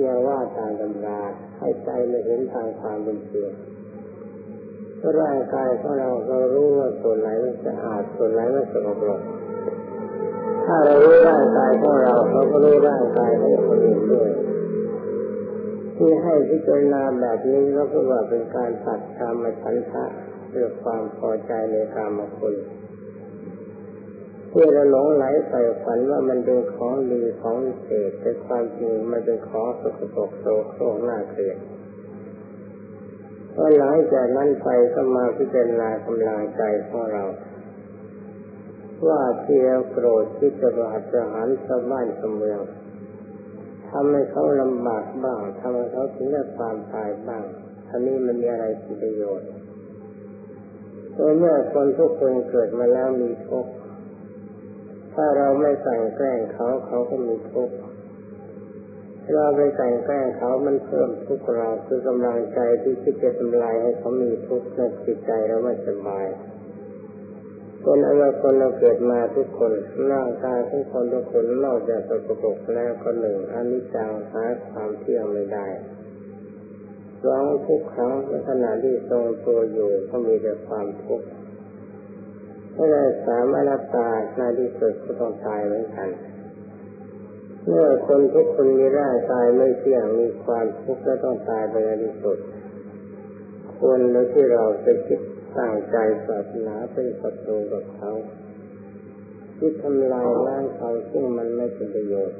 อย่าว่าตามตำราให้ใจไม่เห็นทางความเป็นจริงร่างกายของเราเรารู้ว่าส่วนไหนมันสะอาดส่วนไหนมันสกปรกถ้าเรารู้ร่างกายของเราเราก็รู้ร่างกายของคนอื่นด้วยที่ให้พิจารณาแบบนี้ก็คือว่าเป็นการตัดกรรมฉันทะเพื่อความพอใจในกรรมคุณ ที่เราหลงไหลใส่ฝันว่ามันเป็นของดีของเศษแต่ความจริงมันเป็นของสกปรกโสโครกน่าเกลียดพอหลังจากนั้นไปก็มาพิจารณากำลังใจของเรา ว่าเที่ยวโกรธที่จะบาดจะหันสะบ้านสเมืองทำให้เขาลำบากบ้างทำให้เขาถึงได้ความตายบ้างอันนี้มันมีอะไรที่ประโยชน์โดยเมื่อคนทุกคนเกิดมาแล้วมีทุกข์ ถ้าเราไม่สั่งแกล้งเขาเขาก็มีทุกข์เราไปสั่งแกล้งเขามันเพิ่มทุกข์เราคือกำลังใจที่คิดจะทำลายให้เขามีทุกข์ในจิตใจเราไม่สบายคนอนาคนเราเกิดมาทุกคนร่างกายทุกคนทุกคนนอกจากสกปรกแล้วก็หนึ่งอนิจจังหาความเที่ยงไม่ได้สองทุกครั้งในขณะที่ทรงตัวอยู่ก็มีแต่ความทุกข์ ถ้าได้สามอนัตตาในที่สุดก็ต้องตายเหมือนกัน เมื่อคนทุกคนมีร่างกายไม่เที่ยงมีความทุกข์และต้องตายไปในที่สุดควรในที่เราจะคิดตั้งใจศาสนาเป็นศัตรูกับเขาที่ทำลายร่างเขาซึ่งมันไม่เป็นประโยชน์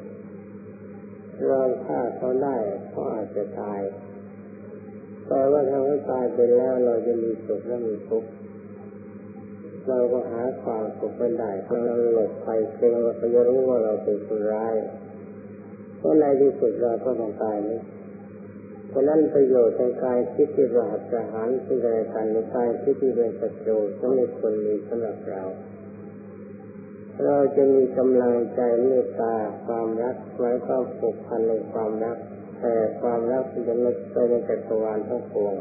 เราฆ่าเขาได้เขาอาจจะตายแต่ว่าถ้าเขาตายไปแล้วเราจะมีสุขและมีทุกข์ เราก็หาความสุขไม่ได้เพราะเราหลบไปเกรงว่าเขาจะรู้ว่าเราเป็นคนร้ายเพราะในที่สุดเราก็ต้องตายนี่เพราะนั้นประโยชน์ในการคิดที่ว่าจะหารที่ใดกันในการคิดที่เป็นศัตรูก็ไม่ควรมีสำหรับเรา เราจะมีกำลังใจเมตตาความรักไว้ก็ผูกพันในความรักแต่ความรักจะไม่ไปในจักรวาลทั้งปวง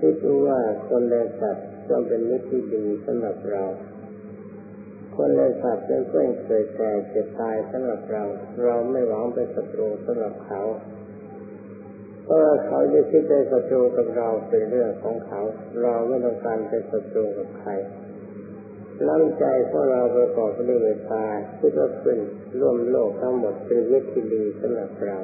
คิดดูว่าคนและสัตว์ย่อมเป็นมิตรที่ดีสำหรับเรา คนและสัตว์เป็นเพื่อนเคยแก่เจ็บตายสำหรับเรา เราไม่หวังเป็นศัตรูสำหรับเขาเพราะเขาจะคิดเป็นศัตรูกับเราเป็นเรื่องของเขา เราไม่ต้องการเป็นศัตรูกับใครน้ำใจของเราประกอบด้วยเมตตาคิดว่าขึ้นร่วมโลกทั้งหมดเป็นวิธีดีสำหรับเรา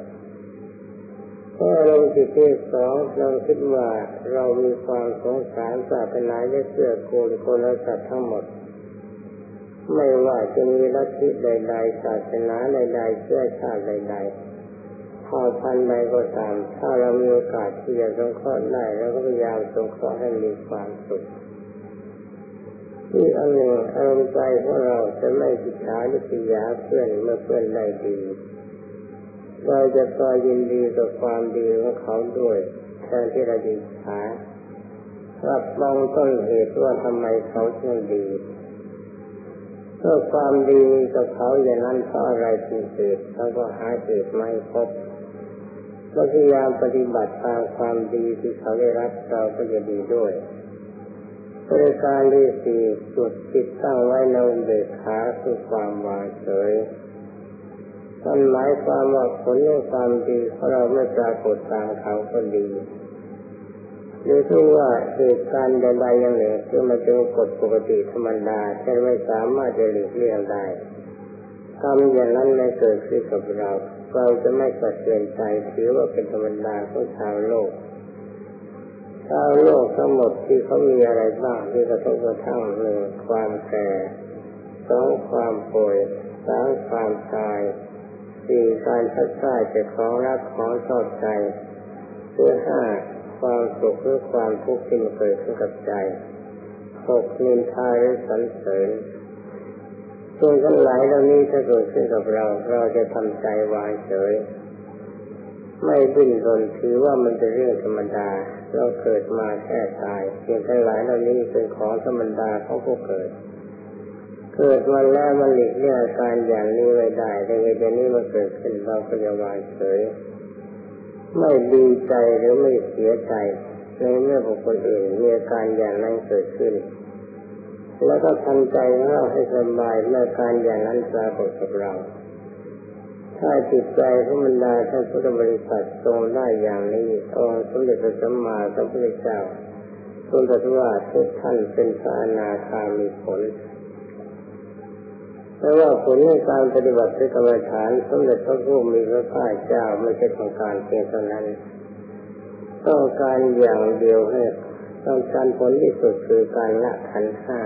พอเราจิตที่สองเราคิดว่าเรามีความสงสารศาสนาและเสื่อโกนคนและสัตว์ทั้งหมด ไม่ว่าจะมีลัทธิใดๆศาสนาใดๆเชื้อชาติใดๆพอพันใดก็ตาม ถ้าเรามีโอกาสที่จะสงเคราะห์ได้เราก็พยายามสงเคราะห์ให้มีความสุขที่อันหนึ่งอารมณ์ใจของเราจะไม่จิตาลิษยาเพื่อนเมื่อเพื่อนได้ดี เราจะคอยยินดีกับความดีของเขาด้วยแทนที่เราดีฉารับลองต้นเหตุว่าทำไมเขาถึงดีเพื่อความดีกับเขาอย่างนั้นเพราะอะไรเป็นเหตุเขาก็หาเหตุไม่พบเราพยายามปฏิบัติตามความดีที่เขาได้รับเราก็จะดีด้วยบริการที่สี่จุดติดตั้งไว้ในเบกขาคือความวางเฉย มันหมายความว่าผลในความดีของเราไม่ปรากฏตามเขาก็ดีหรือที่ว่าเหตุการณ์ใดๆอย่างหนึ่งที่มันเป็นกฎปกติธรรมดาแต่ไม่สามารถจะหลีกเลี่ยงได้ทำอย่างนั้นไม่เกิดขึ้นกับเรา เราจะไม่สะเทือนใจถือว่าเป็นธรรมดาของชาวโลกชาวโลกทั้งหมดที่เขามีอะไรบ้างที่กระทบกระทั่งหนึ่งความแก่สองความป่วยสามความตาย สี่การทัดทายจะของรักของชอบใจเพื่อห้าความสุขหรือความทุกข์ที่มันเกิดขึ้นกับใจหกนินทาหรือสรรเสริญส่วนทั้งหลายเหล่านี้ถ้าเกิดขึ้นกับเรา เราจะทำใจวางเฉย ไม่ดิ้นรนถือว่ามันเป็นเรื่องธรรมดา เราเกิดมาแค่ตายเพียงทั้งหลายเหล่านี้เป็นของธรรมดาเขาก็เกิด เกิดมาแล้วมันหลีกเลี่ยงการอย่างนี้ไม่ได้ แต่เวลานี้มันเกิดขึ้นเราก็จะวางเฉยไม่ดีใจหรือไม่เสียใจในเมื่อบุคคลอื่นมีอาการอย่างนั้นเกิดขึ้น แล้วก็ทำใจเราให้สบายเมื่อการอย่างนั้นปรากฏกับเรา ถ้าจิตใจของบรรดาท่านพุทธบริษัททรงได้อย่างนี้องค์สมเด็จพระสัมมาสัมพุทธเจ้าทรงตรัสว่าทุกท่านเป็นพระอนาคามีผล แต่ว่าผลในการปฏิบัติกรรมฐานสมเด็จพระผู้มีพระภาคเจ้าไม่ใช่ต้องการเพียงเท่านั้น ต้องการอย่างเดียวให้ต้องการผลที่สุดคือการละขันห้า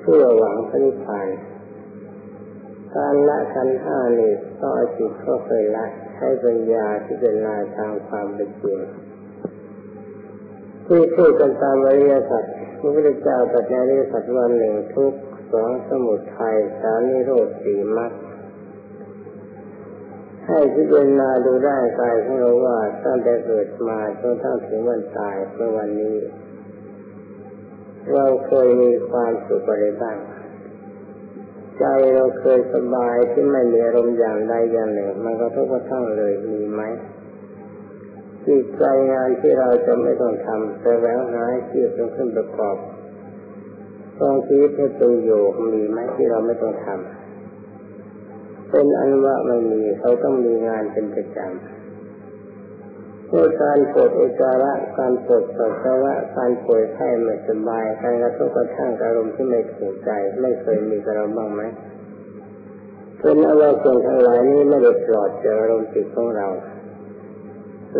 เพื่อหวังพระนิพพานการละขันห้านี่ต้องอจิตเข้าไปละใช้ปัญญาที่เป็นนาทางความเป็นจริงที่พูดกันตามอริยสัจพระพุทธเจ้าตรัสในอริยสัจวันหนึ่งทุก สองสมุทัยสามนิโรธสี่มรรคให้พิจารณาดูร่างกายของเราว่าตั้งแต่เกิดมาจนทั้งถึงวันตายเมื่อวันนี้ เราเคยมีความสุขอะไรบ้างใจเราเคยสบายที่ไม่มีอารมณ์อย่างใดอย่างหนึ่ง มันก็ทุกข์กระทั่งเลยมีไหมจิตใจงานที่เราจะไม่ต้องทำแต่แล้วหาที่เป็นขึ้นประกอบ ต้องชีวิตให้เป็นอยู่มีไหมที่เราไม่ต้องทำเป็นอันว่าไม่มีเขาต้องมีงานเป็นประจำเมื่อการปวดอุจจาระการปวดปัสสาวะการป่วยไข้ไม่สบายการกระทบกระทั่งอารมณ์ที่ไม่ถูกใจ ไม่เคยมีกับเราบ้างไหมเป็นอารมณ์ทั้งหลายนี้ไม่ได้ปลอดจากอารมณ์จิตของเรา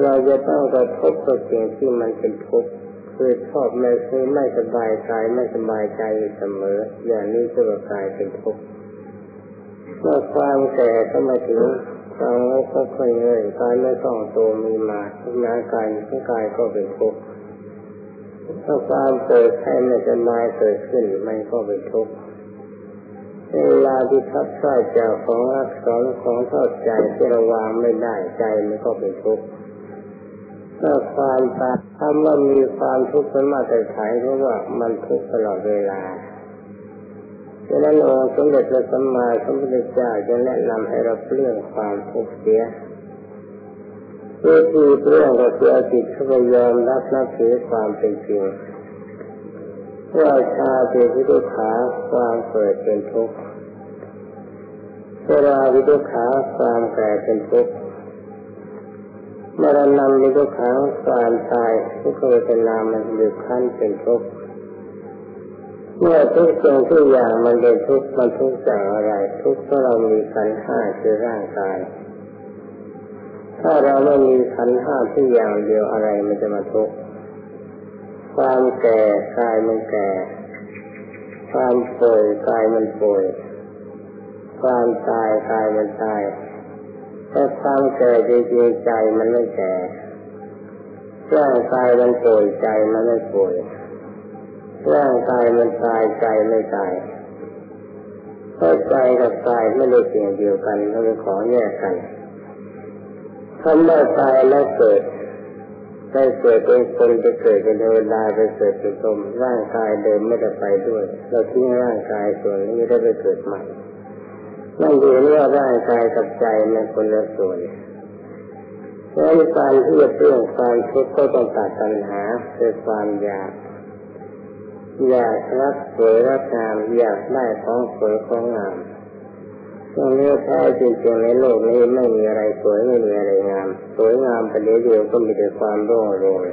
เราจะต้องกระทบกับสิ่งที่มันเป็นทุกข์ คือชอบไม่คือไม่สบายกายไม่สบายใจเสมอ อย่างนี้จะกลายเป็นทุกข์เมื่อความแก่ก็มาถึงความงกก็ค่อยเงยการไม่ต้องโตมีมาทุกนากายทุกกายก็เป็นทุกข์ถ้าความเกิดไข้ไม่สบายเกิดขึ้นมันก็เป็นทุกข์เวลาที่ทับใส่จากของรักสอนของทอดใจที่เราวางไม่ได้ใจมันก็เป็นทุกข์ ถ้าความตาทำว่ามีความทุกข์เป็นมาแต่ไขเพราะว่ามันทุกข์ตลอดเวลาดังนั้นองค์สมเด็จพระสัมมาสัมพุทธเจ้าจะแนะนำให้เราเปลี่ยนความทุกข์เสียวิธีเปลี่ยนก็คือเอาจิตเข้าไปยอมรับนับถือความเป็นจริงว่าชาเป็นทุขาความเกิดเป็นทุกข์เวลาวิทุขาความแก่เป็นทุกข์ มรณะมีทุกขังความตายทุกเวทนามันบีบคั้นเป็นทุกข์เมื่อทุกสิ่งทุกอย่างมันเป็นทุกข์มันทุกข์จากอะไร ทุกข์เพราะเรามีขันห้าคือร่างกาย ถ้าเราไม่มีขันห้าที่อย่างเดียวอะไรมันจะมาทุกข์ความแก่กายมันแก่ ความป่วยกายมันป่วย ความตายกายมันตาย แต่ความแก่จริงๆใจมันไม่แก่ร่างกายมันป่วยใจมันไม่ป่วยร่างกายมันตายใจไม่ตายเพราะใจกับกายไม่ได้สิ่งเดียวกันเราเป็นของแยกกันคำว่าตายแล้วเกิดได้เกิดเป็นคนจะเกิดเป็นเทวดาไปเกิดเป็นลมร่างกายเดิมไม่ได้ไปด้วย เราทิ้งร่างกายส่วนนี้ได้ไปเกิดใหม่ นั่นเองว่าร่างกายกับใจมันคนละส่วนเพราะการที่จะเรื่องความทุกข์ก็ต้องตัดปัญหาคือความอยาก อยากรักสวยรักงามอยากได้ของสวยของงามตรงนี้แท้จริงๆในโลกนี้ไม่มีอะไรสวยไม่มีอะไรงาม สวยงามประเดี๋ยวเดียวก็มีแต่ความร่วงโรย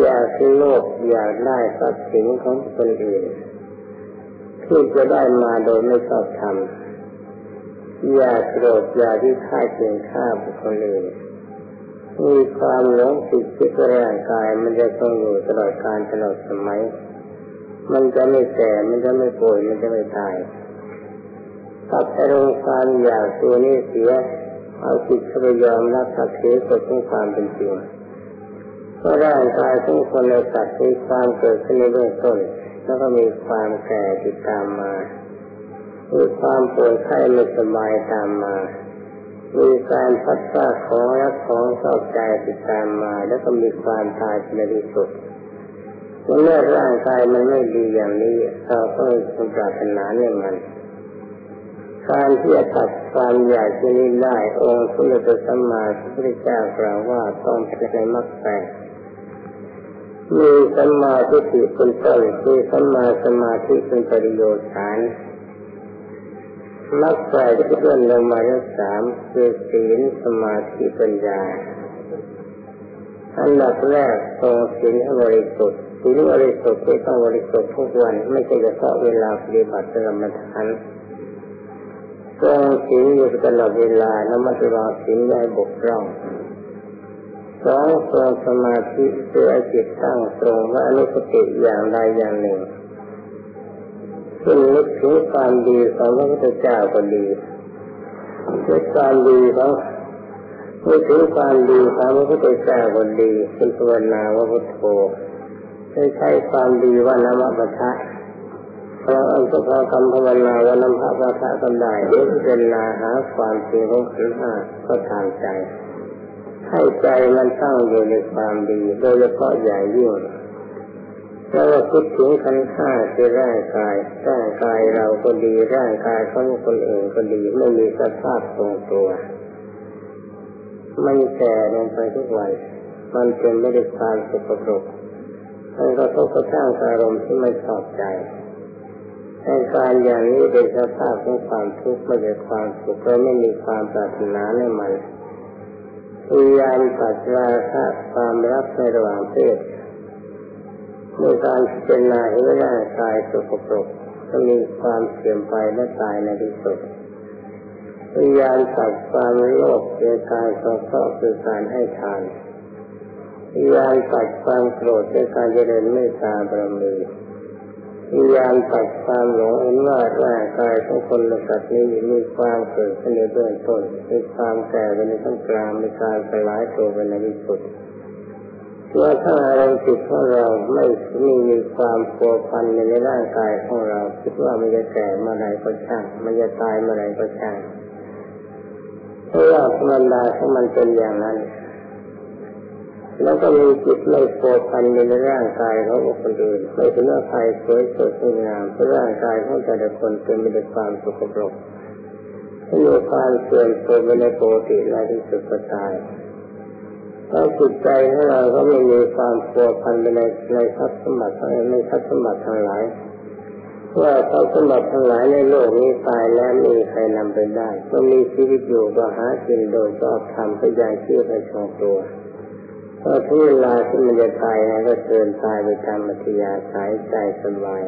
อยากโลกอยากได้ทรัพย์สินของคนอื่น ที่จะได้มาโดยไม่ชอบทำอย่าโกรธอย่าที่ฆ่าเกียงฆ่าบุคคลอื่นมีความหลงติดคิดร่างกายมันจะต้องอยู่ตลอดการตลอดสมัย มันจะไม่แก่ มันจะไม่ป่วย มันจะไม่ตายตัดอารมณ์ความอยากตัวนี้เสีย เอาจิตเข้าไปยอมรับสักเทกฎของความเป็นจริงเพราะร่างกายทุกคนในสัตว์มีความเกิดขึ้นในเบื้องต้น แล้วก็มีความแก่ติดตามมา มีความปวดไข้ไม่สบายตามมา มีการพัดพาของรักของชอบใจติดตามมา แล้วก็มีความตายในที่สุดเมื่อร่างกายมันไม่ดีอย่างนี้เราก็ต้องปรารถนาเนี่ยมันการที่จะตัดความอยากที่นี้ได้องค์สมเด็จพระสัมมาสัมพุทธเจ้ากล่าวว่าต้องในมรรคแปด มีสัมมาทิฏฐิเป็นต้นมีสัมมาสมาธิเป็นปริโยชานมรรคแปดที่เลื่อนลงมาทั้งสามคือศีลสมาธิปัญญาอันดับแรกทรงศีลบริสุทธิ์ศีลบริสุทธิ์ต้องบริสุทธิ์ทุกวัน ไม่ใช่เฉพาะเวลาปฏิบัติกรรมฐานทรงศีลอยู่ตลอดเวลาและมัตระศีลไม่บกพร่อง สองทรงสมาธิเพื่อจิตตั้งตรงว่าอนุสติอย่างใดอย่างหนึ่งซึ่งนึกถึงความดีของพระพุทธเจ้าก็ดีนึกความดีของนึกถึงความดีของพระพุทธเจ้าก็ดีเป็นภาวนาว่าพุทโธไม่ใช้ความดีว่านามปะทะเพราะอันเฉพาะคำภาวนาว่านามพระปะทะกันได้เมื่อเป็นนาหาความจริงของขันห้าก็ทานใจ ให้ใจมันตั้งอยู่ในความดี โดยเฉพาะอย่างยิ่งแล้วก็คิดถึงขันห้าคือร่างกาย ร่างกายเราก็ดี ร่างกายของคนอื่นก็ดี ไม่มีสภาพทรงตัว มันแก่ลงไปทุกวัน มันเป็นไม่ได้ความสุขปรกมันก็ทบกระทั่งอารมณ์ที่ไม่ชอบใจแต่การอย่างนี้เป็นสภาพของความทุกข์ไม่ใช่ความสุขเราไม่มีความปรารถนาในมัน พยายามปัดราคะความรักในระหว่างเพศในการพิจารณาเห็นร่างกายสกปรกจะมีความเสื่อมไปและตายในที่สุดพยายามตัดความโลภในการสงเคราะห์คือการให้ทานพยายามตัดความโกรธในการเจริญเมตตาบารมี พยายามตัดความหลงเห็นว่าร่างกายของคนและสัตว์นี้มีความเกิดขึ้นในเบื้องต้นมีความแก่ไปในขั้นกลางมีการสลายตัวไปในที่สุดว่าถ้าอารมณ์จิตของเราไม่มีมีความผัวพันในร่างกายของเราคิดว่ามันจะแก่เมื่อไรก็ช่างมันจะตายเมื่อไรก็ช่างเพราะว่าธรรมดาของมันเป็นอย่างนั้น แล้วก็มีจิตไม่ผัวพันในร่างกายของคนอื่นไม่ถึงว่าใครสวยสดงามเพราะร่างกายของแต่ละคนเป็นไปด้วยความสุขปรกมีความเสื่อมโทรมในปกติในที่สุดก็ตายถ้าจิตใจของเราก็ไม่มีความพัวพันในในทรัพย์สมบัติในทรัพย์สมบัติทั้งหลายว่าทรัพย์สมบัติทั้งหลายในโลกนี้ตายแล้วไม่มีใครนำไปได้ก็มีชีวิตอยู่ก็หากินโดยชอบทำพยายามเชื่อไปชองตัว พอถึงเวลาที่มันจะตายนะก็เชิญตายไปตามมัธยาสายใจสบาย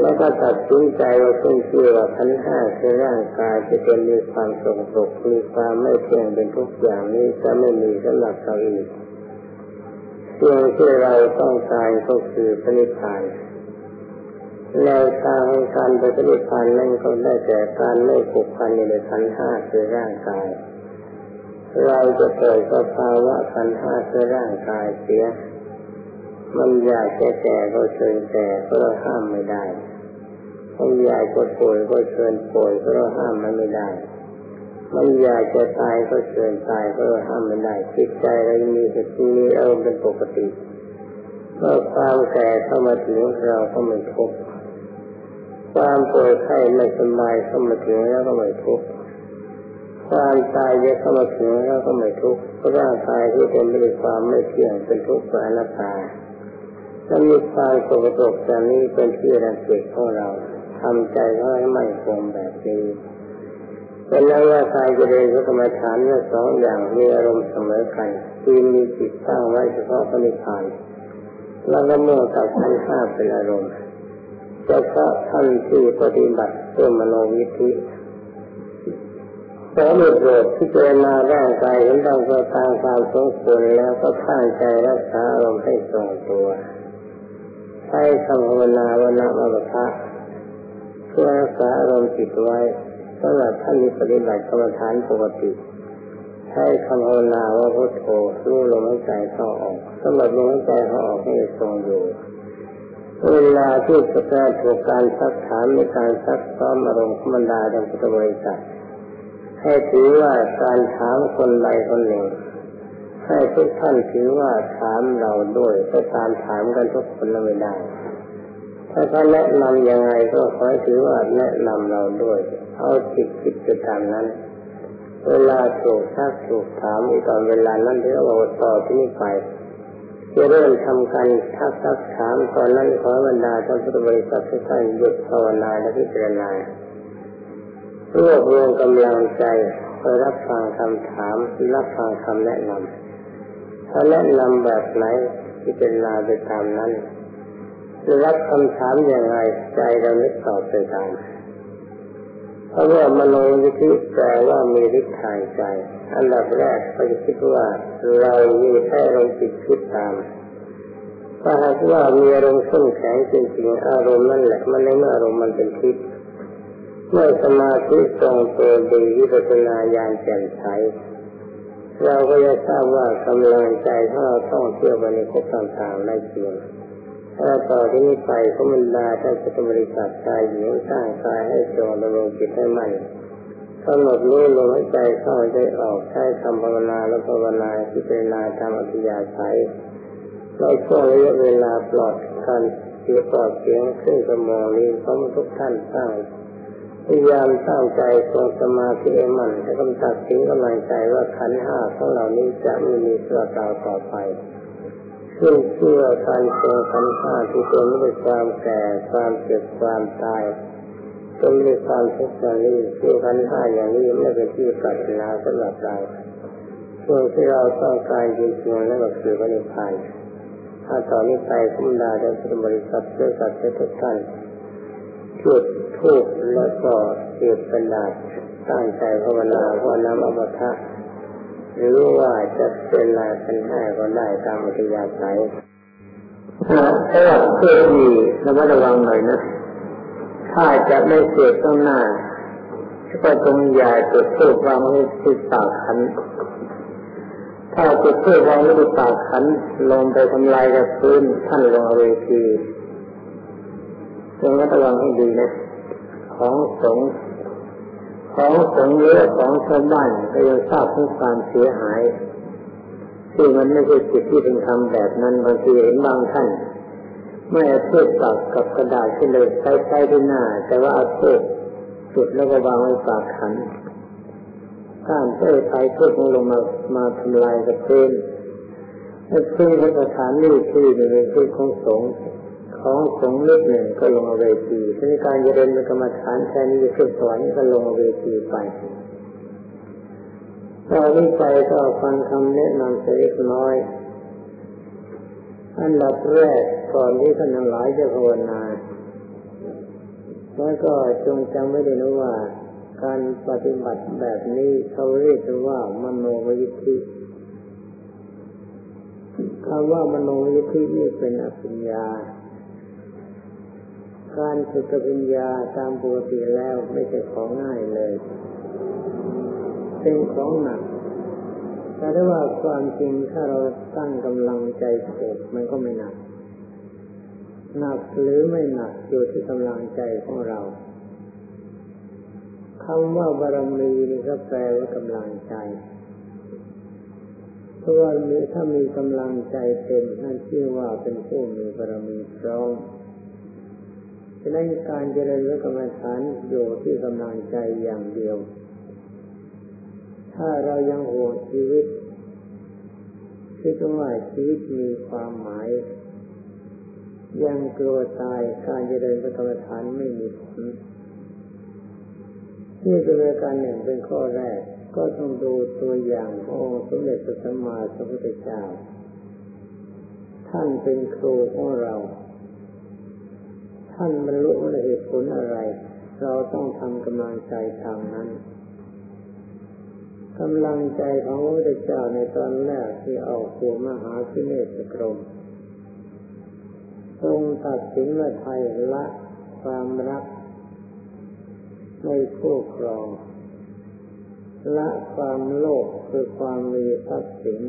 แล้วก็ตัดสินใจว่าขึ้นชื่อว่าขันห้าคือร่างกายจะเป็นมีความสกปรกมีความไม่เที่ยงเป็นทุกอย่างนี้จะไม่มีสำหรับเราอีกเพียงที่เราต้องการก็คือพระนิพพานแนวทางการไปพระนิพพานนั่นก็ได้แต่การไม่ผูกพันในขันห้าคือร่างกาย เราจะเกิดสภาวะขันห้าคือร่างกายเสีย มันอยากจะแก่ก็เชิญแก่ก็เราห้ามไม่ได้มันอยากจะป่วยก็เชิญป่วยก็เราห้ามมันไม่ได้ มันอยากจะตายก็เชิญตายก็เราห้ามไม่ได้จิตใจเรามีสติมีอารมณ์เป็นปกติเมื่อความแก่เข้ามาถึงเราก็ไม่ทุกข์ความป่วยไข้ไม่สบายเข้ามาถึงแล้วก็ไม่ทุกข์ ความตายจะเข้ามาถึงแล้วก็ไม่ทุกข์เพราะร่างกายที่เป็นไปด้วยความไม่เที่ยงเป็นทุกข์เป็นอนัตตาถ้ามีความสกปรกอย่างนี้เป็นที่รังเกียจของเราทำใจเขาให้ไม่คงแบบนี้เป็นแล้วว่าการเจริญพระกรรมฐานทั้งสองอย่างมีอารมณ์เสมอกันที่มีจิตตั้งไว้เฉพาะพระนิพพานแล้วก็มุ่งกับขันห้าเป็นอารมณ์เฉพาะท่านที่ปฏิบัติเพื่อมโนวิธี ขอมีโปรดพิจารณาร่างกายเห็นต้องก็ตามความสมควรแล้วก็ตั้งใจรักษาอารมณ์ให้ทรงตัวให้คำภาวนาวนละมรรคาเพื่อรักษาอารมณ์จิตไว้สำหรับท่านมีปฏิบัติกรรมฐานปกติให้คำภาวนาว่าพุทโธรู้ลมหายใจเข้าออกสำหรับลมหายใจเข้าออกให้ทรงอยู่เวลาที่จะการถูกการซักถามในการซักซ้อมอารมณ์บรรดาดังพุทธบริษัท ให้ถือว่าการถามคนใดคนหนึ่ง ให้ทุกท่านถือว่าถามเราด้วยถ้าการถามกันทุกคนไม่ได้ ถ้าท่านแนะนำยังไงก็ขอให้ถือว่าแนะนำเราด้วย เอาจิตคิดไปตามนั้น เวลาถูกทักถูกถามอีกตอนเวลานั้นที่เราต่อที่นี้ไปจะเริ่มทำการทักทักถามตอนนั้นขอบรรดาท่านพุทธบริษัททุกท่านหยุดภาวนาและพิจารณา รวบรวมกำลังใจไปรับฟังคำถาม รับฟังคำแนะนำถ้าแนะนำแบบไหนที่เป็นลาไปตามนั้นรับคำถามอย่างไรใจเราไม่ตอบไปตามเพราะว่ามโนวิธิแปลว่ามีฤทธิ์ทางใจ อันดับแรกเราจะคิดว่าเรามีแค่ลมจิตคิดตามถ้าหากว่ามีอารมณ์เข้มแข็งจริงๆอารมณ์นั่นแหละมันในเมื่ออารมณ์มันเป็นทิพย์ เมื่อสมาธิทรงตัวดีวิปัสสนาญาณแจ่มใสเราก็จะทราบว่ากำลังใจของเราท่องเที่ยวไปในภพต่างๆได้จริงถ้าต่อที่นี้ไปก็มันดาท่านจะบริษัทชายหญิงสร้างกายให้จงดำรงจิตให้มั่นกำหนดรู้ลมหายใจเข้าใจออกใช้คำภาวนาและภาวนาพิจารณาตามอัธยาศัยในช่วงระยะเวลาปลอดการเสียปลอดเสียงขึ้นสมองนี้พร้อมทุกท่านสร้าง พยายามตั้งใจทรงสมาธิมันและกำจัดสิ่งกำลังใจว่าขันห้าของเหล่านี้จะไม่มีเสื่อมต่อไปซึ่งเชื่อการทรงขันห้าที่เป็นด้วยความแก่ความเจ็บความตายเป็นด้วยความทุกข์อย่างนี้คือขันห้าอย่างนี้ไม่เป็นที่ปรารถนาสำหรับเราส่วนที่เราต้องการจริงๆนั่นก็คือพระนิพพานถ้าตอนนี้ไปคุ้มดาได้พุทธบริษัทด้วยสัตว์ทุกท่าน จุดทูบแล้วก็เสียบกระดาษตั้งใจภาวนาเพราน้ำอมตะหรือว่าจะเป็นลายเป็นห้ก็ได้ตามอัธยาศัยถ้าเพื่อดีระมัดระวังหน่อยนะ ถ้าจะไม่เสียต้องหน้าก็ตรงยาจุดทูบวางไว้ที่ปากขัน ถ้าจุดทูบวางไว้ที่ปากขันลงไปทำลายกับพื้นท่านลงเวที จงระวังให้ดีนะของสงของสงเยอะของชาวบ้านก็ยังทราบถึงความเสียหายที่มันไม่ใช่จิตที่เป็นทำแบบนั้นบางทีเห็นบางท่านไม่เอาเทศตักกับกระดาษขึ้นเลยใช้ใช้ที่หน้า แต่ว่าเอาเทศจุดแล้วก็วางไว้ปากขันข้ามเทศไทยเทศลงมามาทำลายกับพื้นแล้วพื้นพระสถานนี่ที่เป็นที่ของสงฆ์ ของสงฆ์นิดหนึ่งก็ลงเวทีทีนี้การเจริญเป็นกรรมฐานแค่นี้จะขึ้นสวรรค์ก็ลงเวทีไปตอนนี้ใจก็ฟังคำแนะนำเล็กน้อยอันดับแรกก่อนที่ท่านทั้งหลายจะภาวนาแล้วก็จงจำไว้เลยนะว่า การปฏิบัติแบบนี้เขาเรียกว่ามโนวิธิคำว่ามโนวิธินี่เป็นอภิญญา การฝึกปัญญาตามปกติแล้วไม่ใช่ของง่ายเลย เป็นของหนัก แต่ถ้าว่าความจริงถ้าเราตั้งกำลังใจถูกมันก็ไม่หนัก หนักหรือไม่หนักอยู่ที่กำลังใจของเราคำว่าบารมีนี่ก็แปลว่ากำลังใจเพราะว่าถ้ามีกำลังใจเต็มนั่นชื่อว่าเป็นผู้มีบารมีพร้อม ฉะนั้นการเจริญกรรมฐานอยู่ที่กำลังใจอย่างเดียว ถ้าเรายังห่วงชีวิตคิดว่าชีวิตมีความหมาย ยังกลัวตายการเจริญกรรมฐานไม่มีผลนี่เป็นการหนึ่งเป็นข้อแรก ก็ต้องดูตัวอย่างขององค์สมเด็จพระสัมมาสัมพุทธเจ้า ท่านเป็นครูของเรา ท่านบรรลุเหตุผลอะไร เราต้องทำกำลังใจทางนั้นกำลังใจของพระพุทธเจ้าในตอนแรกที่ออกตัวมหาสิเนสกรมทรงตัดสินว่าไทยละความรักในคู่ครองละความโลภคือความมีทรัพย์สิน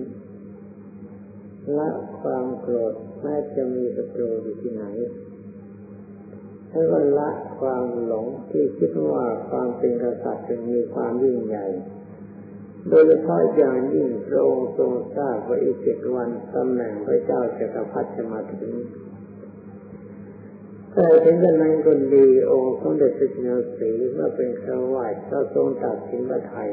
ละความโกรธแม้จะมีศัตรูอยู่ที่ไหน แล้วก็ละความหลงที่คิดว่าความเป็นกษัตริย์จะมีความยิ่งใหญ่ โดยเฉพาะอย่างยิ่งพระองค์ทรงทราบว่าอีกเจ็ดวันตำแหน่งพระเจ้าจักรพรรดิจะมาถึงแต่ถึงกันนั้นคนดีองค์สมเด็จพระจินสีเมื่อเป็นคราวาสก็ทรงตัดสินพระไทย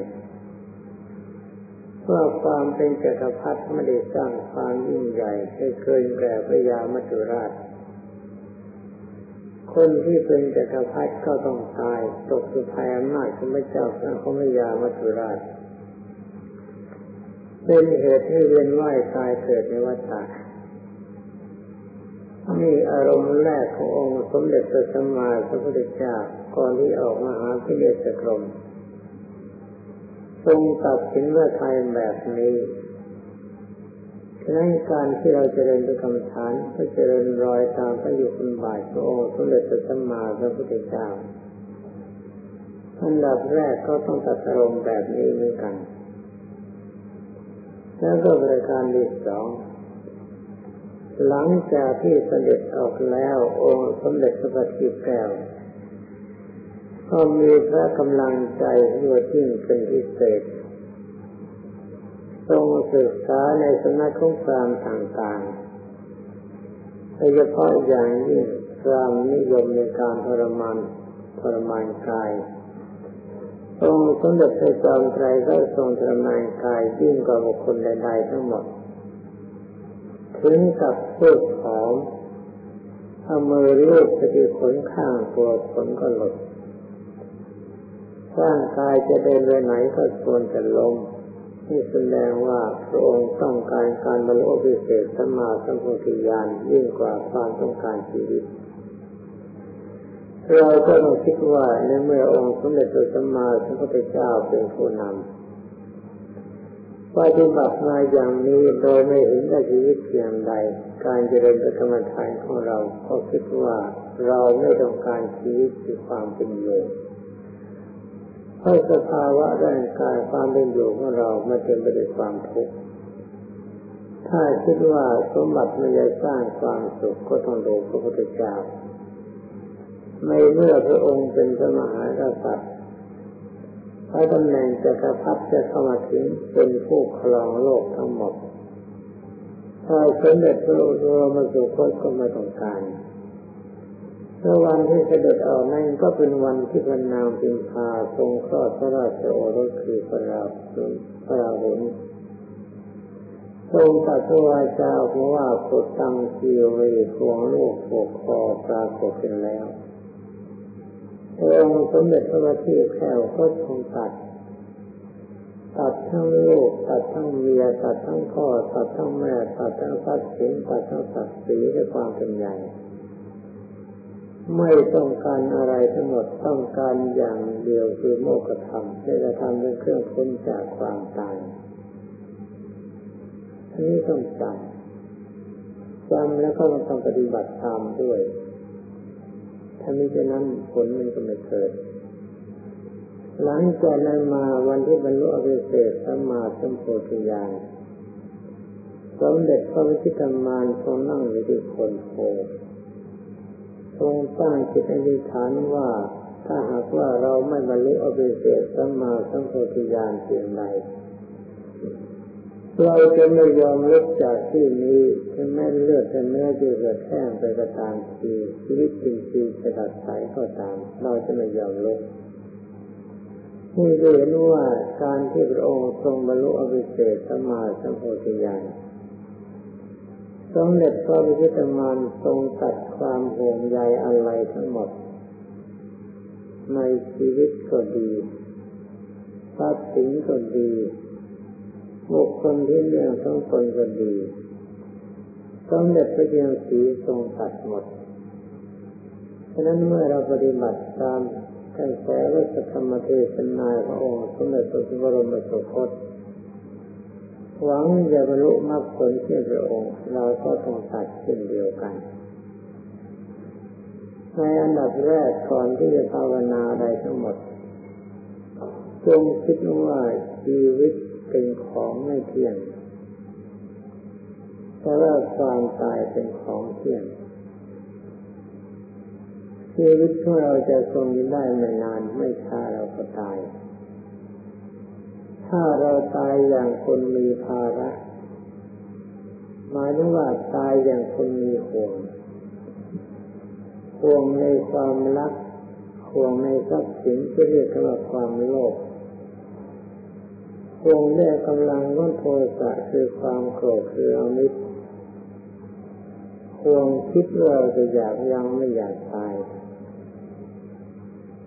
ว่าความเป็นจักรพรรดิไม่ได้สร้างความยิ่งใหญ่ให้เกินแก่พระยามัจจุราช คนที่เป็นจักรพรรดิก็ต้องตาย ตกสุภายอำนาจของพระเจ้าพระคมยามัทุราชเป็นเหตุให้เวียนว่ายตายเกิดในวัฏฏะนี่อารมณ์แรกขององค์สมเด็จพระสัมมาสัมพุทธเจ้าก่อนที่ออกมาหาพิเรศกรมทรงตัดสินว่าไทยแบบนี้ ฉะนั้นการที่เราจเจริญกรรมฐานก็เจริญรอยตามพระยุคุณบาทพระองค์สมเด็จพระสัมมาสัมพุทธเจ้าอันดับแรกก็ต้องตัดอารมณ์แบบนี้เหมือนกัน แล้วก็บริการที่สอง หลังจากที่เสด็จออกแล้วองค์สมเด็จพระบัณฑิตแก้วก็มีพระกำลังใจยั่วยิ่งเป็นพิเศษ ทรงศึกษาในสำนักของพรามต่างๆโดยเฉพาะอย่างยิ่งพรามนิยมในการทรมานทรมานกายทรงสมเด็จพระจอมไตรก็ทรงทรมานกายยิ่งกว่าบุคคลใดๆทั้งหมด ถึงกับพูดหอมเอามือลูบไปที่ขนข้างตัวขนก็หลุดร่างกายจะเดินไปไหนก็ควรจะลง นี่แสดงว่าพระองค์ต้องการการบรรลุพิเศษสัมมาสัมโพธิญาณยิ่งกว่าความต้องการชีวิต เราก็ต้องคิดว่าในเมื่อองค์สมเด็จพระสัมมาสัมพุทธเจ้าเป็นผู้นำปฏิบัติมาอย่างนี้โดยไม่เห็นว่าชีวิตเพียงใด การเจริญกรรมฐานของเราก็คิดว่าเราไม่ต้องการชีวิตคือความเป็นอยู่ เพราะสภาวะร่างกายความเป็นอยู่ของเราไม่เป็นไปด้วยความทุกข์ถ้าคิดว่าสมบัติไม่ได้สร้างความสุขก็ต้องดูพระพุทธเจ้าในเมื่อพระองค์เป็นพระมหากษัตริย์พระตำแหน่งจักรพรรดิจะเข้ามาถึงเป็นผู้ครองโลกทั้งหมดถ้าสมเด็จพระบรมสุคตก็ไม่ต้องการ เมื่อวันที่เสด็จออกนั่นก็เป็นวันที่พระนางพิมพาทรงคลอดพระราชโอรสคือพระราหุลพระราหุลทรงตัดวาจาเพราะว่าพุทธังสีรีพวงลูกปกคอปรากฏขึ้นแล้วองค์สมเด็จพระบัณฑิตแก้วก็ทรงตัด ตัดทั้งลูกตัดทั้งเมียตัดทั้งพ่อตัดทั้งแม่ตัดทั้งทรัพย์สินตัดทั้งศักดิ์ศรีด้วยความเป็นใหญ่ ไม่ต้องการอะไรทั้งหมดต้องการอย่างเดียวคือโมกธรรมที่จะทำเป็นเครื่องพ้นจากความตายอันนี้ต้องจำจำแล้วก็ต้องปฏิบัติตามด้วย ถ้ามิฉะนั้นผลมันก็ไม่เกิด หลังจากนั้นมาวันที่บรรลุอริเศษสัมมาสัมโพธิญาณสมเด็จพระวิชิตามานทรงนั่งอยู่ที่คนโพ ทรงตั้งจิตอธิษฐานว่าถ้าหากว่าเราไม่บรรลุอภิเศษสัมมาสัมโพธิญาณเพียงใดเราจะไม่ยอมลุกจากที่นี้ถึงแม้เลือดจะเนื้อจะเกิดแห้งไปก็ตามทีชีวิตจริงๆจะตัดสายก็ตาม เราจะไม่ยอมลุกนี่เห็นว่าการที่พระองค์ทรงบรรลุอภิเศษสัมมาสัมโพธิญาณ สมเด็จพระวิชิตมานทรงตัดความห่วงใยอะไรทั้งหมด ในชีวิตก็ดีทรัพย์สินก็ดีบุคคลที่เรื่องทั้งคนก็ดีสมเด็จพระเจ้าสีทรงตัดหมด ฉะนั้นเมื่อเราปฏิบัติตามกระแสวัสธรรมเทศนาขององค์สมเด็จพระบรมสุคต หวังจะบรรลุมรรคผลที่พระองค์ เราก็ต้องตัดเช่นเดียวกันในอันดับแรกก่อนที่จะภาวนาใดทั้งหมดจงคิดว่าชีวิตเป็นของไม่เที่ยงแต่ว่าความตายเป็นของเที่ยงชีวิตของเราจะทรงได้ไม่นานไม่ช้าเราก็ตาย ถ้าเราตายอย่างคนมีภาระหมายถึงว่าตายอย่างคนมีห่วง ห่วงในความรัก ห่วงในทรัพย์สินที่เรียกว่าความโลภ ห่วงในกำลังก้นโทสะคือความโกรธคืออมิตรห่วงคิดว่าจะอยากยังไม่อยากตาย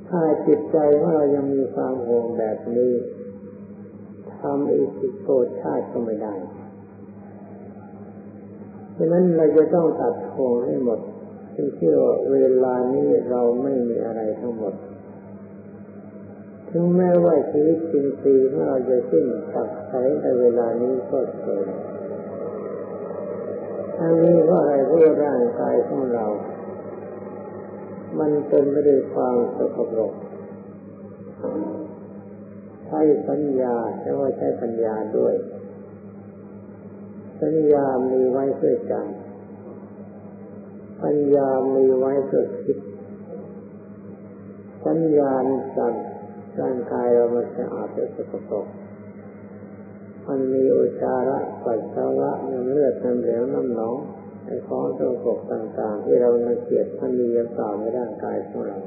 ถ้าจิตใจของเรายังมีความห่วงแบบนี้ ทำอีกสิโกชาติก็ไม่ได้ฉะนั้นเราจะต้องตัดห่วงให้หมดที่เชื่อเวลานี้เราไม่มีอะไรทั้งหมด ถึงแม้ว่าชีวิตจริงๆของเราจะสิ้นสักใช้ในเวลานี้ก็เถิดทั้งนี้เพราะอะไรเพราะร่างกายของเรา มันเป็นไม่ได้ความสกปรก ช้สัญญาแต่ว่าใช้ปัญญาด้วยสัญญามีไว้เพื่อจำปัญญามีไว้เพื่อคิดสัญญาสั่งร่างกายเรามันสะอาดและสกปรกมันมีอุจาระปัสสาวะน้ำเลือดน้ำเหลวน้ำหนองไอ้ของสกปรกต่างๆ ที่เราเกลียดมันมีอย่างเปล่าในร่างกายของเรา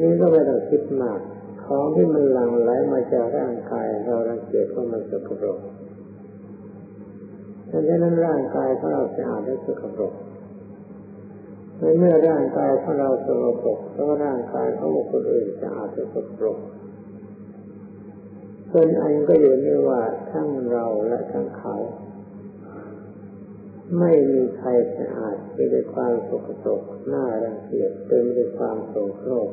นี่ก็ไม่ต้องคิดมาก ของที่มันหลั่งไหลมาจากร่างกายเรารังเกียจเพราะมันสกปรกดังนั้นร่างกายของเราสะอาดและสกปรกเมื่อร่างกายของเราสกปรกเพราะร่างกายของบุคคลอื่นสะอาดและสกปรกเป็นอันก็อยู่ในว่าทั้งเราและทั้งเขา ไม่มีใครสะอาดไมีแต่ความสกปรกหน้ารังเกียจเต็มด้วยความโศกโศก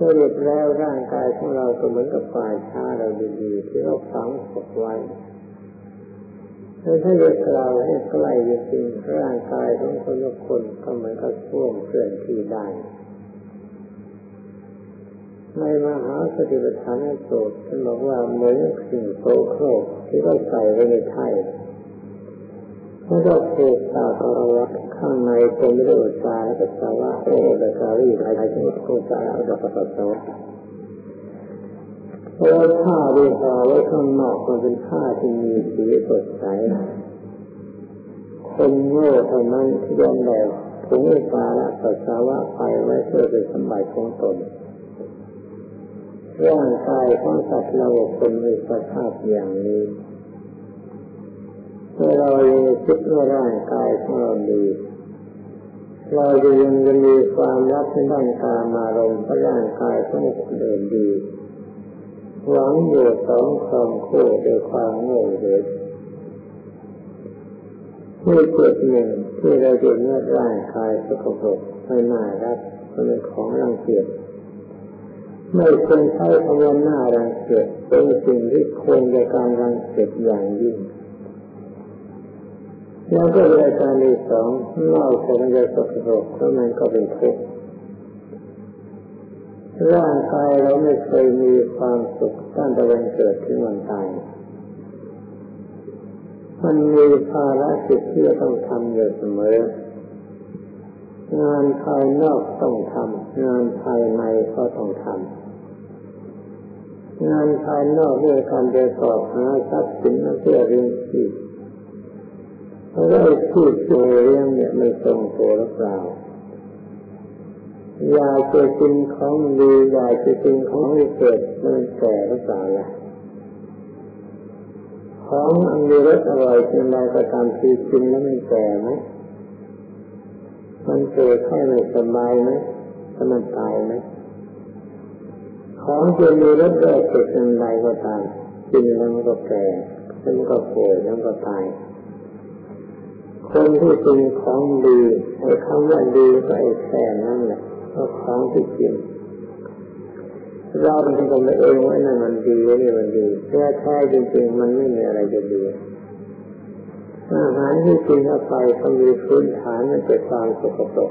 สรุปแล้วร่างกายของเราก็เหมือนกับป่ายชาเราดีๆที่เราฝังศพไว้ถ้าจะกล่าวให้ใกล้จริงร่างกายของคนทุกคนก็เหมือนกับช่วงเคลื่อนที่ได้ในมหาสติปัฏฐานโสตท่านบอกว่าเหมือนสิ่งโสโครกที่เราใส่ไว้ในไถ่ แล้วก็เทตาตรวัข้างในเป็นเรื่องตาและปัสสาวะโอเดการีภายในที่โคตาและปัสสาวะเพราะผ้าที่ห่อไว้ข้างนอกมันเป็นผ้าที่มีสีสดใสคนโง่เท่านั้นที่ยอมแบกถุงตาและปัสสาวะไปไว้เพื่อเป็นสมบัติของตนร่างกายของสัตว์เราคนมีสภาพอย่างนี้ เมื่อเรายังคิดว่าร่างกายของเราดีเราจะยังจะมีความรักในด้านกามารมณ์เพระร่างกายของคนอื่นดีหวังอยู่สองครองคู่ด้วยความโง่เหินที่จุดหนึ่งที่เราเห็นว่าร่างกายสกปรกไม่น่ารักเป็นของรังเกียจไม่ควรใช้คำว่าหน้ารังเกียจเป็นสิ่งที่ควรในการรังเกียจอย่างยิ่ง แล้วก็รายการที่สองเล่าของมันจะสกปรกเพราะมันก็เป็นทุกข์ร่างกายเราไม่เคยมีความสุขตั้งแต่วันเกิดถึงวันตาย มันมีภาระจิตที่ต้องทำอยู่เสมอ งานภายนอกต้องทำงานภายในก็ต้องทำงานภายนอกเรื่องการเดินสอบหาทรัพย์สินเพื่อเรียนชีพ เพราะว่าที่ตัวเลี้ยงเนี่ยไม่ตรงตัวหรือเปล่าอยากจะกินของดีอยากจะกินของวิเศษมันแก่หรือเปล่าล่ะของอันมีรสอร่อยเพียงไรก็ตามที่กินแล้วมันแก่ไหมมันเกิดแค่ไม่สบายไหมถ้ามันตายไหมของจะมีรสแรกเกิดเป็นไรก็ตามกินแล้วมันก็แก่แล้วมันก็ป่วยแล้วก็ตาย คนที่กินของดีไอ้คำว่าดีก็ไอ้แค่นั่นแหละก็ของที่กินเราเป็นคนเองว่านั่นมันดีนี่มันดีแท้แท้จริงๆมันไม่มีอะไรจะดีอาหารที่กินเข้าไปก็มีพื้นฐานมันเกิดความสกปรก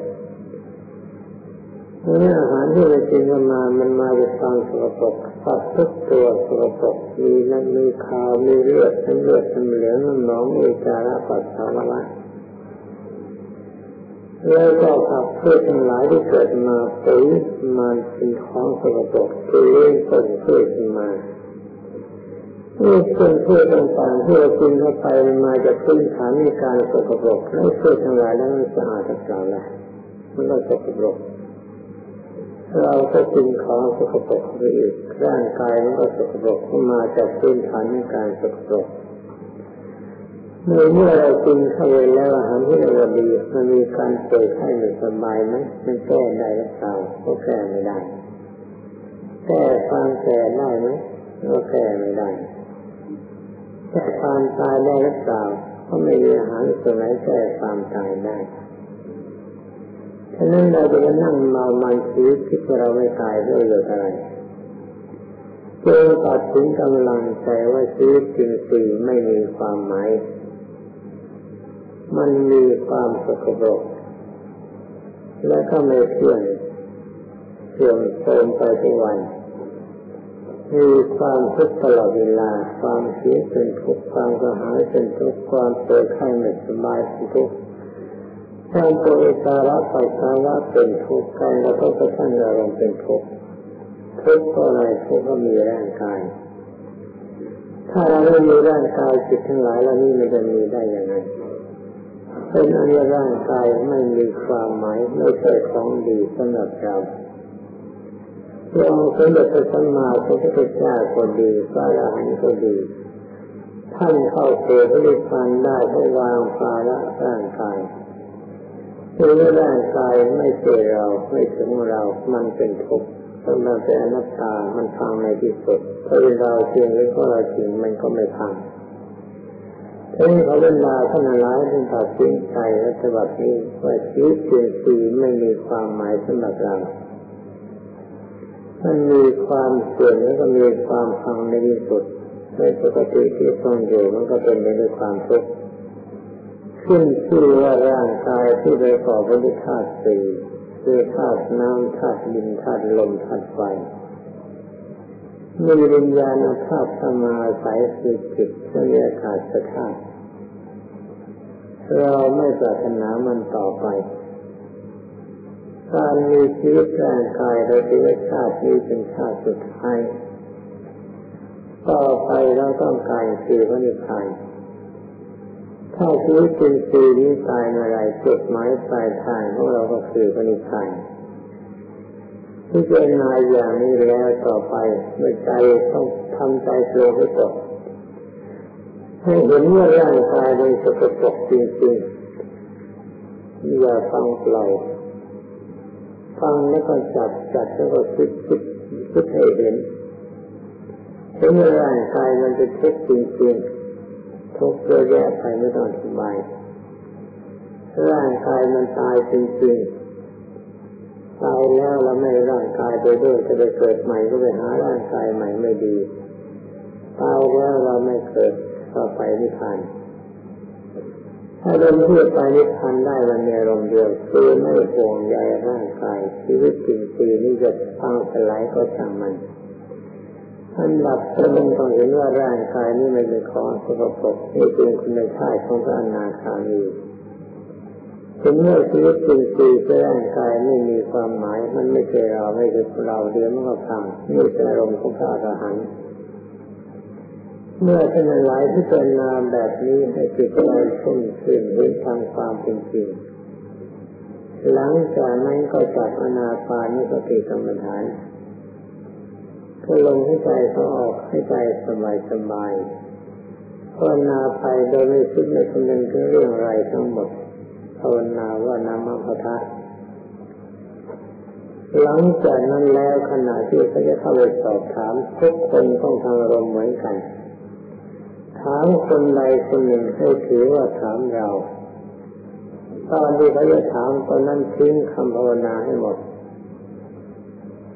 เมื่ออาหารที่เรากินกันมา มันมาจากความสกปรกสัตว์ทุกตัวสกปรกมีน้ำมีขาว มีเลือดน้ำเลือดน้ำเหลืองน้ำหนองมีจาระปัสสาวะ แล้วก็ขับเพื่อทั้งหลายที่เกิดมาปุ๋ยมันเป็นของสกปรกที่เลี้ยงต้นพืชมานี่ส่วนพืชต่างๆที่เรากินเข้าไปมันมาจากพื้นฐานในการสกปรกแล้วพืชทั้งหลายแล้วมันสะอาดสักอย่างละมันก็สกปรกเราก็กินของสกปรกไปอีกร่างกายมันก็สกปรกมาจากพื้นฐานในการสกปรก เมื่อเมื่อเรากินเข้าไปแล้วอาหารที่เราดีมันมีการเปิดให้ไม่สบายไหมมันแก้ได้หรือเปล่าก็แก้ไม่ได้แก้ความแก่ได้ไหมก็แก้ไม่ได้แก้ความตายได้หรือเปล่าก็ไม่มีอาหารตัวไหนแก้ความตายได้ฉะนั้นเราจะนั่งเมามันชีวิตที่เราไม่ตายด้วยอยู่อะไรจงตัดสินกำลังใจว่าชีวิตจริงๆไม่มีความหมาย มันมีความสกปรกและก็ไม่เที่ยงเสื่อมโทรมไปทุกวัน มีความทุกข์ตลอดเวลา ความเสียเป็นทุกข์ความกระหายเป็นทุกข์ความเจ็บไข้ไม่สบายเป็นทุกข์การโวสาระปัสสาวะเป็นทุกข์การกระทบกระทั่งอารมณ์เป็นทุกข์ทุกข์เพราะอะไรทุกข์เพราะมีร่างกาย ถ้าเราไม่มีร่างกายจิตทั้งหลายเหล่านี้มันจะมีได้อยังไง เป็นอันร่างกายไม่มีความหมายไม่ใช่ของดีสำหรับเราเรื่องสมเด็จพระสัมมาสัมพุทธเจ้าก็ดีพระอรหันต์ก็ดี ท่านเข้าเสู่พระนิพพานได้เพราะวางภาระร่างกายคือร่างกายไม่ใช่เราไม่ถึงเรา มันเป็นทุกข์สำหรับเป็นอนัตตามันฟังในที่สุดถ้าเป็นเราจริงหรือก็เราจริงมันก็ไม่ฟัง ทีนี้เขาเวลาท่านหลายท่านตัดสินใจและฉบับนี้ว่าชีวิตเพียงสีไม่มีความหมายสำหรับเรามันมีความเสื่อมแล้วก็มีความพังในที่สุดในปกติที่ต้องอยู่มันก็เป็นไปด้วยความทุกข์ขึ้นชื่อว่าร่างกายที่ประกอบไปด้วยธาตุสี่คือธาตุน้ำธาตุดินธาตุลมธาตุไฟ มีวิญญาณธาตุสมาสายคือจิตเรียกขาดสธาตุเราไม่ปรารถนามันต่อไป การมีชีวิตร่างกายเราถือว่าชาตินี้เป็นชาติสุดท้าย ต่อไปเราต้องการคือพระนิพพานถ้าชีวิตเป็นปีนี้ตายเมื่อไรจุดหมายปลายทางของเราก็คือพระนิพพาน ที่เจนาอย่างนี้แล้วต่อไปเมื่อใจต้องทำใจโปร่งให้ตกให้เห็นว่าร่างกายเป็นสกปรกจริงๆอย่าฟังปล่อยฟังแล้วก็จับจับแล้วก็คิดคิดคิดให้เห็นเห็นว่าร่างกายมันเป็นทุกข์จริงๆทุกข์เยอะแยะไปไม่ต้องอธิบายร่างกายมันตายจริงๆ แล้วเราไม่ร่างกายไปด้วยจะไปเกิดใหม่ก็ไปหาร่างกายใหม่ไม่ดีตายแล้วเราไม่เกิดต่อไปนิพพานถ้าลมที่ไปนิพพานได้วันเดีลมเดียวคือไม่ห่วงใยร่างกายชีวิตจริงปีนี้จะพังสลายก็ช่างมันอันดับจะลงต้องเห็นว่าร่างกายนี้ไม่เป็นของสกปรกนี่เป็นคุณชาติของพระอนาคามี ถึงเมื่อชีวิตจริงปีร่างกายไม่มีความหมาย มันไม่ใช่เราไม่ใช่เราเดียวมันก็พังนี่เป็นอารมณ์ของพระอรหันต์เมื่อท่านหลายที่เป็นนามแบบนี้ให้จิตใจชุ่มชื่นเห็นทางความเป็นจริงหลังจากนั้นก็จับอนาปานิสติกรรมฐานก็ลงให้ใจเขาออกให้ใจสบายสบายภาวนาไปโดยไม่คิดไม่คำนึงถึงเรื่องอะไรทั้งหมด ภาวนาว่านามาพทะหลังจากนั้นแล้วขณะที่เขาจะเข้าไปสอบถามทุกคนต้องทางอารมณ์เหมือนกัน ถามคนใดคนหนึ่งให้ถือว่าถามเราตอนที่เขาจะถามตอนนั้นทิ้งคำภาวนาให้หมด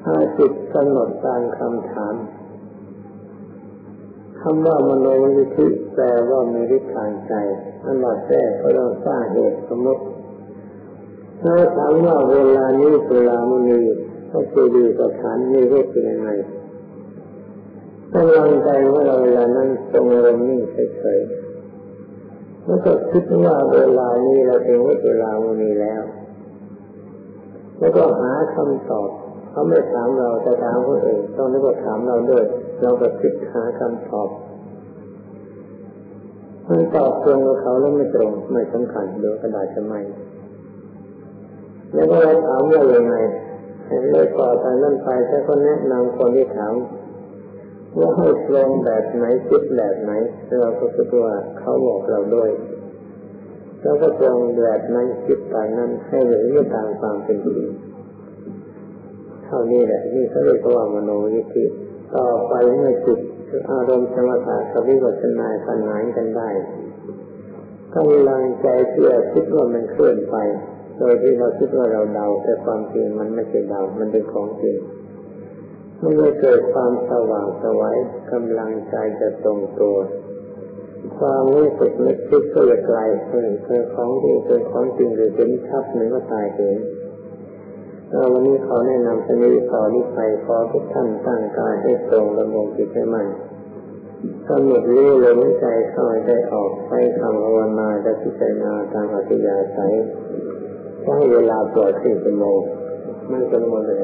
ถ้าจิตกำหนดตามคำถาม คำว่ามโนวิธิแปลว่ามีฤทธิ์ทางใจอันดับแรกก็ต้องสร้างเหตุสมมติถ้าถามว่าเวลานี้เวลามณีก็คือดีสถานนี้ก็เป็นยังไงกำลังใจของเราเวลานั้นทรงอารมณ์นิ่งเฉยๆแล้วก็คิดว่าเวลานี้เราถึงเวลาวันนี้แล้ว แล้วก็หาคำตอบเขาไม่ถามเราแต่ถามคนอื่นต้องนึกว่าถามเราด้วย เราก็คิดหาคำตอบมันตอบตรงกับเขาแล้วไม่ตรงไม่สำคัญเดี๋ยวกระดาษจะไม่แล้วก็เราถามว่ายังไงเลยต่อไปนั่นไปถ้าคนแนะนำคนที่ถามว่าให้ลงแบบไหนคิดแบบไหนเราก็คิดว่าเขาบอกเราด้วยเราก็ตรงแบบนั้นคิดตามนั้นให้หรือตามความเป็นจริงเท่านี้แหละนี่เขาเรียกว่า มโนวิธิ ต่อไปเมื่อจิตอารมณ์สมถะกับวิปัสสนาขนานกันได้กำลังใจเชื่อคิดว่ามันเคลื่อนไป โดยที่เราคิดว่าเราเดา แต่ความจริงมันไม่ใช่เดา มันเป็นของจริงมันจะเกิดความสว่างสวัยกำลังใจจะตรงตัว ความรู้สึกนึกคิดก็จะไกลเพื่อเป็นของจริงเป็นของจริงหรือเป็นชัดหรือว่าตายเห็น วันนี้ขอแนะนำชนิดขอนิสัยขอทุกท่านตั้งกายให้ตรงดำรงจิตให้มั่นกำหนดรู้ลมใจเข้าได้ออกไปคำภาวนาจะพิจารณาตามอัธยาศัยให้เวลาปล่อยสี่ชั่วโมงมันจะหมดเลย